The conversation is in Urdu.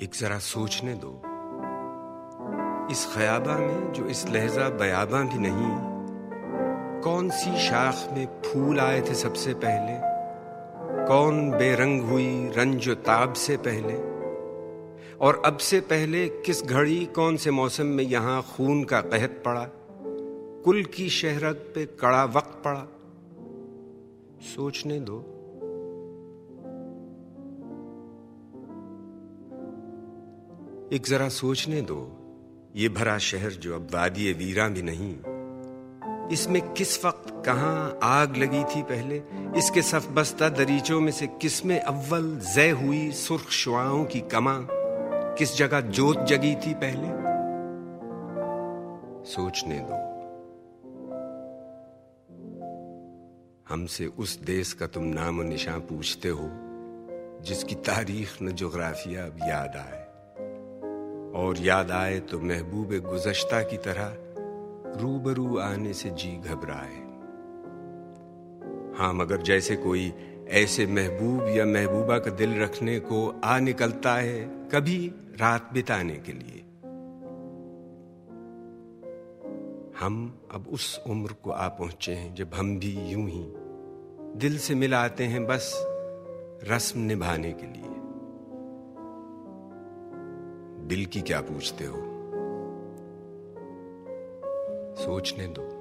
ایک ذرا سوچنے دو۔ اس خیابہ میں جو اس لہجہ بیاباں بھی نہیں، کون سی شاخ میں پھول آئے تھے سب سے پہلے؟ کون بے رنگ ہوئی رنج و تاب سے پہلے؟ اور اب سے پہلے کس گھڑی کون سے موسم میں یہاں خون کا قحط پڑا؟ کل کی شہرت پہ کڑا وقت پڑا۔ سوچنے دو۔ ایک ذرا سوچنے دو۔ یہ بھرا شہر جو اب وادی ویراں بھی نہیں۔ اس میں کس وقت کہاں آگ لگی تھی پہلے؟ اس کے صف بستہ دریچوں میں سے کس میں اول زے ہوئی سرخ شعاؤں کی کماں کس جگہ جوت جگی تھی پہلے؟ سوچنے دو۔ ہم سے اس دیس کا تم نام و نشان پوچھتے ہو، جس کی تاریخ نہ جغرافیہ اب یاد آئے۔ اور یاد آئے تو محبوب گزشتہ کی طرح روبرو آنے سے جی گھبرائے۔ ہاں مگر جیسے کوئی ایسے محبوب یا محبوبہ کا دل رکھنے کو آ نکلتا ہے کبھی رات بتانے کے لیے۔ ہم اب اس عمر کو آ پہنچے ہیں جب ہم بھی یوں ہی دل سے ملاتے ہیں بس رسم نبھانے کے لیے۔ دل کی کیا پوچھتے ہو؟ سوچنے دو۔